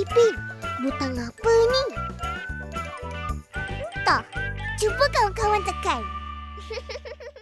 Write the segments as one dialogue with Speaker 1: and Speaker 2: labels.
Speaker 1: Ipin, butang apa ni? Tak, cuba kawan-kawan tekan.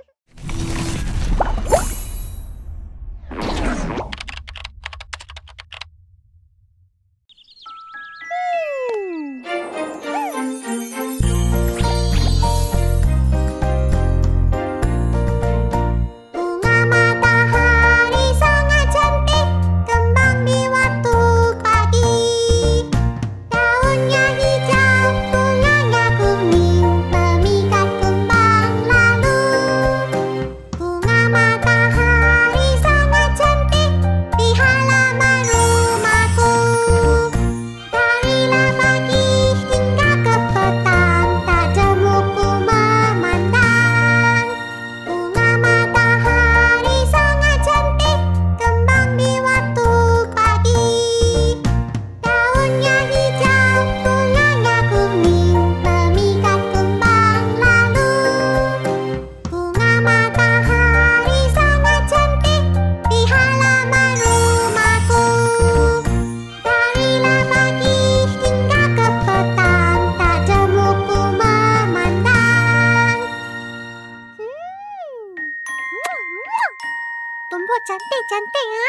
Speaker 1: Tumbuh cantik-cantik ha.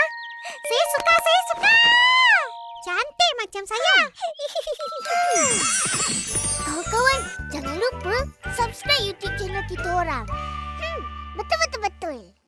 Speaker 1: Saya suka, saya suka. Cantik macam saya. Kawan-kawan, jangan lupa subscribe YouTube channel kita orang. Hmm, betul-betul betul.